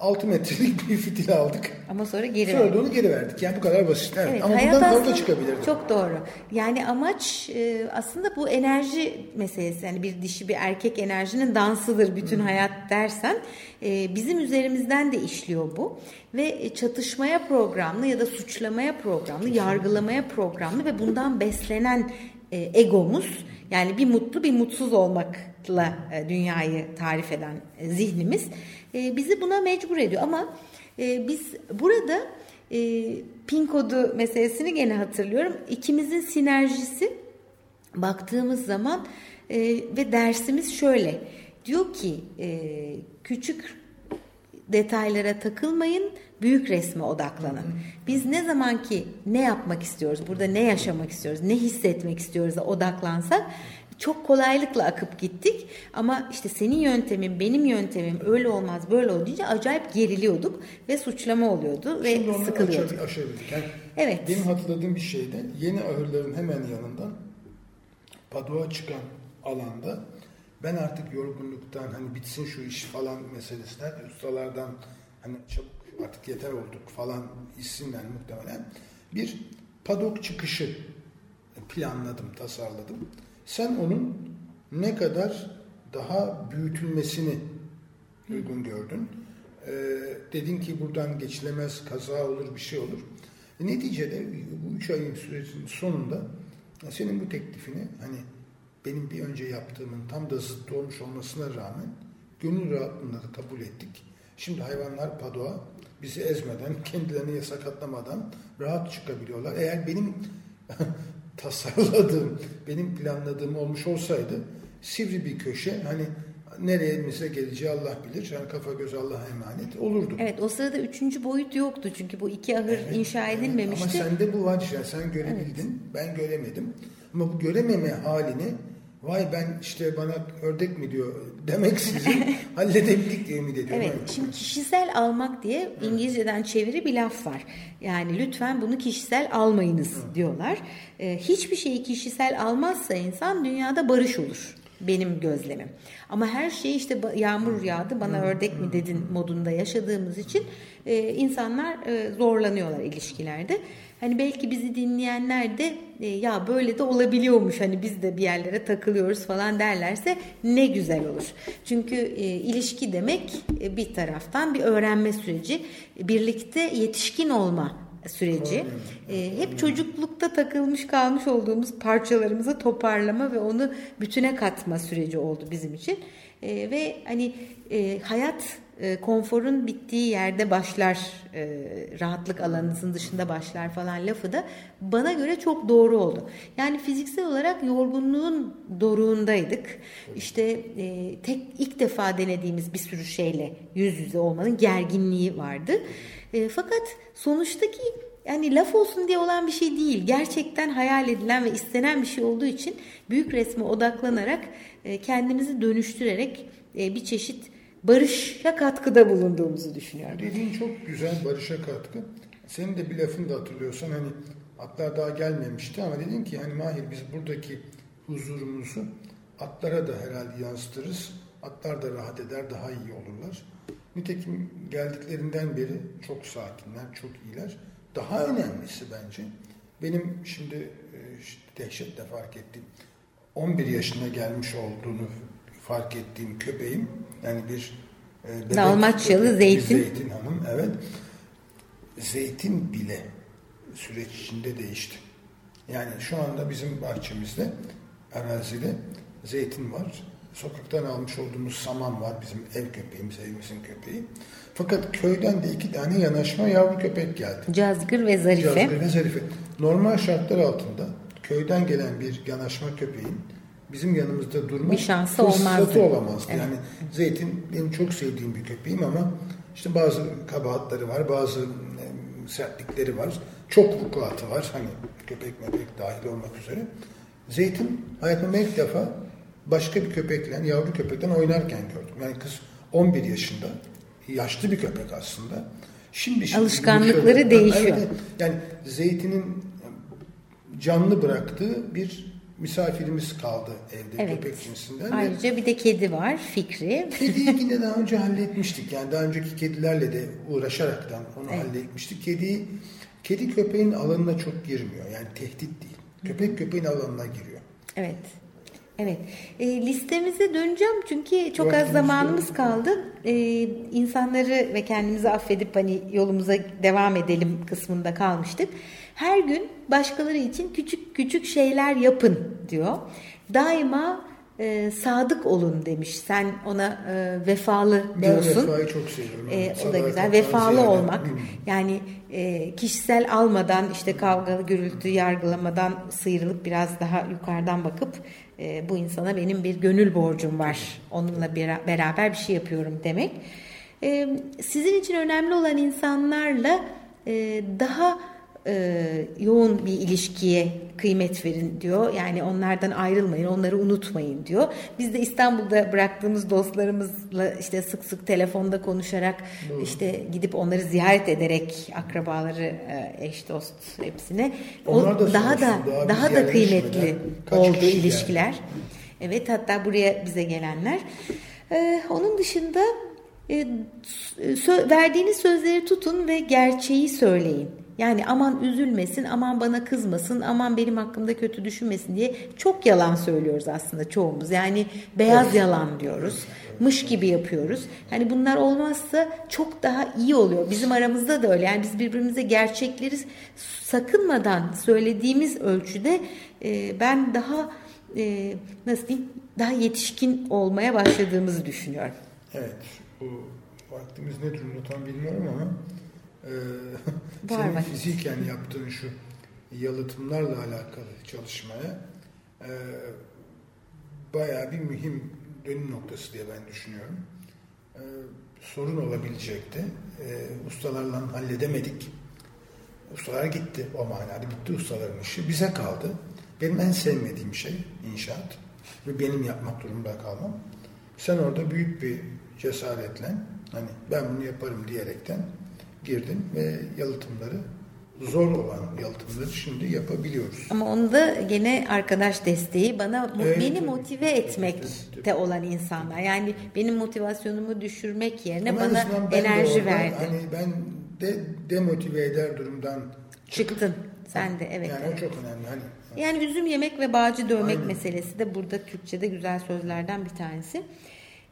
6 metrelik bir fitil aldık. Ama sonra geri Sonra ver. da onu geri verdik. Yani bu kadar basit. Evet. Evet, Ama aslında kavga çıkabilirdi. çok doğru. Yani amaç e, aslında bu enerji meselesi. Yani bir dişi bir erkek enerjinin dansıdır bütün hayat dersen e, bizim üzerimizden de işliyor bu ve çatışmaya programlı ya da suçlamaya programlı, yargılamaya programlı ve bundan beslenen e, egomuz yani bir mutlu bir mutsuz olmakla e, dünyayı tarif eden e, zihnimiz e, bizi buna mecbur ediyor ama e, biz burada e, pin kodu meselesini gene hatırlıyorum. İkimizin sinerjisi baktığımız zaman e, ve dersimiz şöyle. Diyor ki e, küçük detaylara takılmayın, büyük resme odaklanın. Biz ne zaman ki ne yapmak istiyoruz, burada ne yaşamak istiyoruz, ne hissetmek istiyoruz odaklansak çok kolaylıkla akıp gittik. Ama işte senin yöntemin, benim yöntemim öyle olmaz, böyle olur deyince acayip geriliyorduk ve suçlama oluyordu ve Şimdi sıkılıyorduk. aşabil- aşabildik. Yani Evet. Benim hatırladığım bir şeyde yeni ahırların hemen yanından Padua çıkan alanda ben artık yorgunluktan hani bitsin şu iş falan meselesinden ustalardan hani çabuk artık yeter olduk falan hissinden muhtemelen bir padok çıkışı planladım, tasarladım. Sen onun ne kadar daha büyütülmesini uygun gördün. Ee, dedin ki buradan geçilemez kaza olur bir şey olur. E, neticede bu üç ayın sürecinin sonunda senin bu teklifini hani benim bir önce yaptığımın tam da zıttı olmuş olmasına rağmen gönül rahatlığıyla da kabul ettik. Şimdi hayvanlar Padua bizi ezmeden, <laughs> kendilerini sakatlamadan rahat çıkabiliyorlar. Eğer benim <laughs> tasarladığım, benim planladığım olmuş olsaydı sivri bir köşe hani nereye bize geleceği Allah bilir. Yani kafa göz Allah'a emanet olurdu. Evet o sırada üçüncü boyut yoktu çünkü bu iki ahır Evet, inşa evet. edilmemişti. Ama sende bu var yani sen görebildin, ben göremedim. Ama bu görememe halini vay ben işte bana ördek mi diyor demeksizin <laughs> halledebildik diye ümit ediyorum. Evet, şimdi kişisel almak diye İngilizceden çeviri bir laf var. Yani lütfen bunu kişisel almayınız diyorlar. Ee, hiçbir şeyi kişisel almazsa insan dünyada barış olur. Benim gözlemim. Ama her şey işte yağmur yağdı bana ördek mi dedin modunda yaşadığımız için e, insanlar e, zorlanıyorlar ilişkilerde. Hani belki bizi dinleyenler de e, ya böyle de olabiliyormuş hani biz de bir yerlere takılıyoruz falan derlerse ne güzel olur. Çünkü e, ilişki demek e, bir taraftan bir öğrenme süreci, birlikte yetişkin olma süreci. E, hep çocuklukta takılmış kalmış olduğumuz parçalarımızı toparlama ve onu bütüne katma süreci oldu bizim için. E, ve hani e, hayat e, konforun bittiği yerde başlar, e, rahatlık alanınızın dışında başlar falan lafı da bana göre çok doğru oldu. Yani fiziksel olarak yorgunluğun doruğundaydık. İşte e, tek ilk defa denediğimiz bir sürü şeyle yüz yüze olmanın gerginliği vardı. E, fakat sonuçtaki yani laf olsun diye olan bir şey değil. Gerçekten hayal edilen ve istenen bir şey olduğu için büyük resme odaklanarak e, kendimizi dönüştürerek e, bir çeşit barışa katkıda bulunduğumuzu düşünüyorum. Dediğin çok güzel barışa katkı. Senin de bir lafını da hatırlıyorsan hani atlar daha gelmemişti ama dedin ki hani Mahir biz buradaki huzurumuzu atlara da herhalde yansıtırız. Atlar da rahat eder, daha iyi olurlar. Nitekim geldiklerinden beri çok sakinler, çok iyiler. Daha önemlisi bence benim şimdi e, işte dehşetle fark ettiğim 11 yaşına gelmiş olduğunu fark ettiğim köpeğim yani bir e, bebek Dalmaçyalı köpek, Zeytin. Zeytin Hanım evet. Zeytin bile süreç içinde değişti. Yani şu anda bizim bahçemizde arazide zeytin var. Sokaktan almış olduğumuz saman var. Bizim ev köpeğimiz, evimizin köpeği. Fakat köyden de iki tane yanaşma yavru köpek geldi. Cazgır ve Zarife. Cazgır ve Zarife. Normal şartlar altında köyden gelen bir yanaşma köpeğin bizim yanımızda durma Bir şansı fırsatı olmazdı. olamazdı. Evet. Yani Zeytin benim çok sevdiğim bir köpeğim ama işte bazı kabahatleri var, bazı e, sertlikleri var. Çok vukuatı var. Hani köpek mepek dahil olmak üzere. Zeytin hayatımda ilk defa başka bir köpekle, yavru köpekten oynarken gördüm. Yani kız 11 yaşında. Yaşlı bir köpek aslında. Şimdi, şimdi Alışkanlıkları değişiyor. Evet. Yani zeytinin canlı bıraktığı bir misafirimiz kaldı evde Evet. köpek cinsinden. Ve Ayrıca bir de kedi var Fikri. Kediyi <laughs> yine daha önce halletmiştik. Yani daha önceki kedilerle de uğraşaraktan onu Evet. halletmiştik. Kediyi, kedi köpeğin alanına çok girmiyor. Yani tehdit değil. Köpek köpeğin alanına giriyor. Evet. Evet. E, listemize döneceğim çünkü çok az Vaktimiz zamanımız kaldı. E, insanları ve kendimizi affedip hani yolumuza devam edelim kısmında kalmıştık. Her gün başkaları için küçük küçük şeyler yapın diyor. Daima e, sadık olun demiş. Sen ona e, vefalı Ben diyorsun. vefayı çok seviyorum. E, o da güzel. Vefalı ziyade. olmak. Hı. Yani e, kişisel almadan işte kavgalı gürültü yargılamadan sıyrılıp biraz daha yukarıdan bakıp e, bu insana benim bir gönül borcum var. Onunla bera- beraber bir şey yapıyorum demek. E, sizin için önemli olan insanlarla e, daha e, yoğun bir ilişkiye kıymet verin diyor. Yani onlardan ayrılmayın, onları unutmayın diyor. Biz de İstanbul'da bıraktığımız dostlarımızla işte sık sık telefonda konuşarak işte gidip onları ziyaret ederek akrabaları, e, eş dost hepsine o da daha da daha daha da kıymetli oldu ilişkiler. Evet hatta buraya bize gelenler. Ee, onun dışında e, sö- verdiğiniz sözleri tutun ve gerçeği söyleyin. Yani aman üzülmesin, aman bana kızmasın, aman benim hakkımda kötü düşünmesin diye çok yalan söylüyoruz aslında çoğumuz. Yani beyaz yalan diyoruz. Mış gibi yapıyoruz. Hani bunlar olmazsa çok daha iyi oluyor. Bizim aramızda da öyle. Yani biz birbirimize gerçekleri sakınmadan söylediğimiz ölçüde e, ben daha e, nasıl diyeyim daha yetişkin olmaya başladığımızı düşünüyorum. Evet. Bu vaktimiz ne durumda tam bilmiyorum ama <laughs> e, Var senin vakit. fiziken yaptığın şu yalıtımlarla alakalı çalışmaya e, bayağı bir mühim dönüm noktası diye ben düşünüyorum. E, sorun olabilecekti. E, ustalarla halledemedik. Ustalar gitti o manada. Bitti ustaların işi. Bize kaldı. Benim en sevmediğim şey inşaat. Ve benim yapmak durumunda kalmam. Sen orada büyük bir cesaretle hani ben bunu yaparım diyerekten girdin ve yalıtımları zor olan yalıtımları şimdi yapabiliyoruz. Ama onu da gene arkadaş desteği bana Evet, beni tabii. motive etmekte Evet, tabii. olan insanlar. Yani benim motivasyonumu düşürmek yerine Ama bana enerji verdi. Hani ben de demotive eder durumdan çıkıp- Çıktın. Sen de evet. Yani evet. o çok önemli. Hani Yani üzüm yemek ve bağcı dövmek Aynen. meselesi de burada Türkçe'de güzel sözlerden bir tanesi.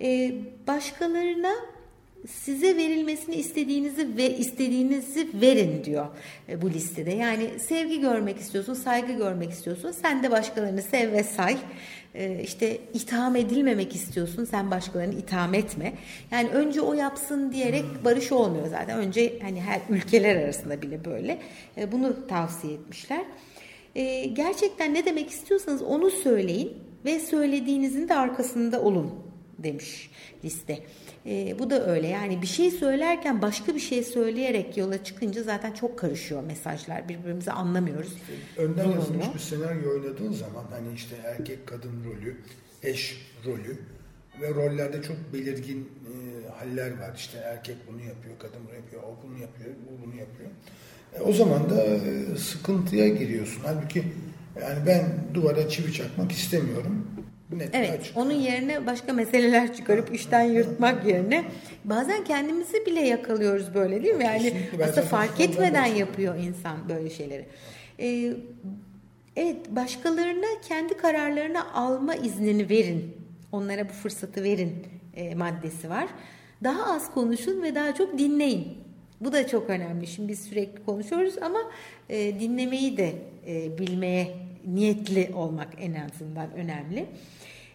Ee, başkalarına size verilmesini istediğinizi ve istediğinizi verin diyor e, bu listede. Yani sevgi görmek istiyorsun, saygı görmek istiyorsun. Sen de başkalarını sev ve say. Ee, işte itham edilmemek istiyorsun. Sen başkalarını itham etme. Yani önce o yapsın diyerek barış olmuyor zaten. Önce hani her ülkeler arasında bile böyle. E, bunu tavsiye etmişler. E, gerçekten ne demek istiyorsanız onu söyleyin ve söylediğinizin de arkasında olun demiş liste. E, bu da öyle yani bir şey söylerken başka bir şey söyleyerek yola çıkınca zaten çok karışıyor mesajlar birbirimizi anlamıyoruz. önden Zor yazılmış bir senaryo oynadığın zaman hani işte erkek kadın rolü, eş rolü ve rollerde çok belirgin e, haller var. İşte erkek bunu yapıyor, kadın bunu yapıyor, o bunu yapıyor, bu bunu yapıyor. E, o zaman da e, sıkıntıya giriyorsun. Halbuki yani ben duvara çivi çakmak istemiyorum. Net Evet, onun yerine başka meseleler çıkarıp işten yırtmak yerine bazen kendimizi bile yakalıyoruz böyle değil mi? Yani aslında fark etmeden yapıyor insan böyle şeyleri. Ee, evet, başkalarına kendi kararlarını alma iznini verin. Onlara bu fırsatı verin e, maddesi var. Daha az konuşun ve daha çok dinleyin. Bu da çok önemli. Şimdi biz sürekli konuşuyoruz ama e, dinlemeyi de e, bilmeye niyetli olmak en azından önemli.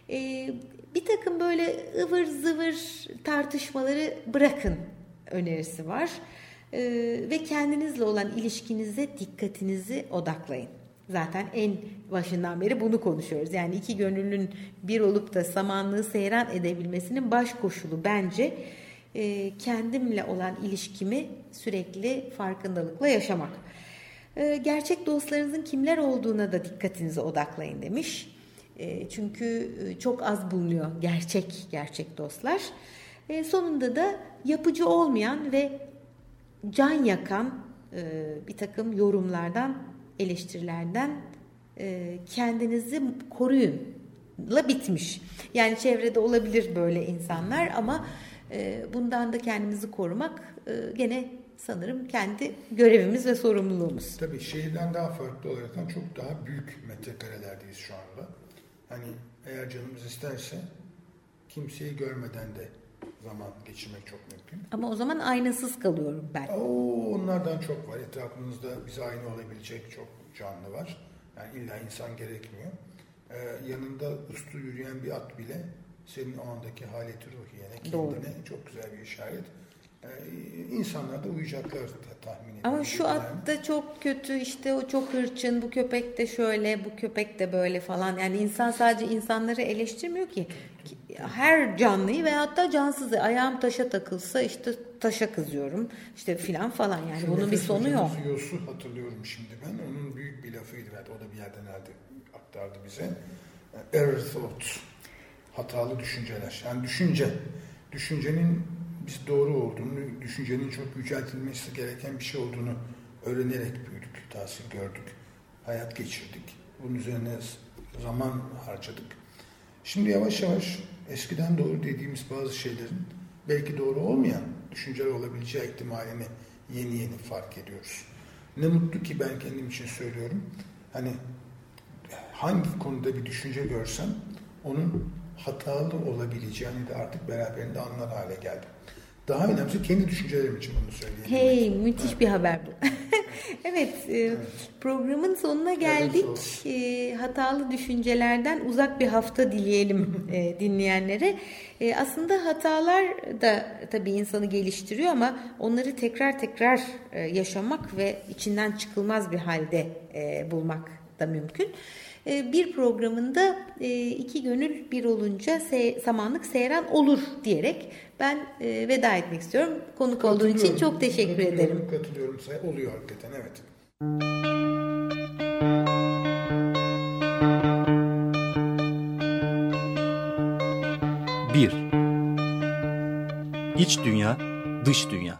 E, bir takım böyle ıvır zıvır tartışmaları bırakın önerisi var. E, ve kendinizle olan ilişkinize dikkatinizi odaklayın. Zaten en başından beri bunu konuşuyoruz. Yani iki gönüllün bir olup da samanlığı seyran edebilmesinin baş koşulu bence e, kendimle olan ilişkimi sürekli farkındalıkla yaşamak. E, gerçek dostlarınızın kimler olduğuna da dikkatinizi odaklayın demiş. E, çünkü çok az bulunuyor gerçek gerçek dostlar. E, sonunda da yapıcı olmayan ve can yakan e, bir takım yorumlardan, eleştirilerden e, kendinizi koruyunla bitmiş. Yani çevrede olabilir böyle insanlar ama e, bundan da kendimizi korumak e, gene sanırım kendi görevimiz ve sorumluluğumuz. Tabii şehirden daha farklı olarak çok daha büyük metrekarelerdeyiz şu anda. Hani eğer canımız isterse kimseyi görmeden de zaman geçirmek çok mümkün. Ama o zaman aynasız kalıyorum ben. Oo, onlardan çok var. Etrafımızda bize aynı olabilecek çok canlı var. Yani illa insan gerekmiyor. Ee, yanında uslu yürüyen bir at bile senin o andaki haleti ruhiyene, kendine Doğru. çok güzel bir işaret. Ee, insanlar da uyacaklar tahmin ediyorum. Ama şu at da çok kötü işte o çok hırçın bu köpek de şöyle bu köpek de böyle falan yani insan sadece insanları eleştirmiyor ki her canlıyı ve hatta cansızı ayağım taşa takılsa işte taşa kızıyorum işte filan falan yani Şu bunun bir sonu yok. Yos'u hatırlıyorum şimdi ben. Onun büyük bir lafıydı. Evet, o da bir yerden herhalde aktardı bize. Error thought. Hatalı düşünceler. Yani düşünce. Düşüncenin biz doğru olduğunu, düşüncenin çok yüceltilmesi gereken bir şey olduğunu öğrenerek büyüdük, tahsil gördük. Hayat geçirdik. Bunun üzerine zaman harcadık. Şimdi yavaş yavaş eskiden doğru dediğimiz bazı şeylerin belki doğru olmayan düşünceler olabileceği ihtimalini yeni yeni fark ediyoruz. Ne mutlu ki ben kendim için söylüyorum. Hani hangi konuda bir düşünce görsem onun hatalı olabileceğini de artık beraberinde anlar hale geldim. Daha önemlisi kendi düşüncelerim için bunu söyleyeyim. Hey müthiş bir haber bu. <laughs> evet, e, programın sonuna geldik. olsun. E, hatalı düşüncelerden uzak bir hafta dileyelim <laughs> e, dinleyenlere. E, aslında hatalar da tabii insanı geliştiriyor ama onları tekrar tekrar yaşamak ve içinden çıkılmaz bir halde bulmak da mümkün. E, Bir programında e, iki gönül bir olunca se- samanlık seyran olur diyerek ben e, veda etmek istiyorum. Konuk olduğun için çok teşekkür Katılıyorum, ederim. Katılıyorum. Oluyor hakikaten evet. Bir. İç dünya, dış dünya.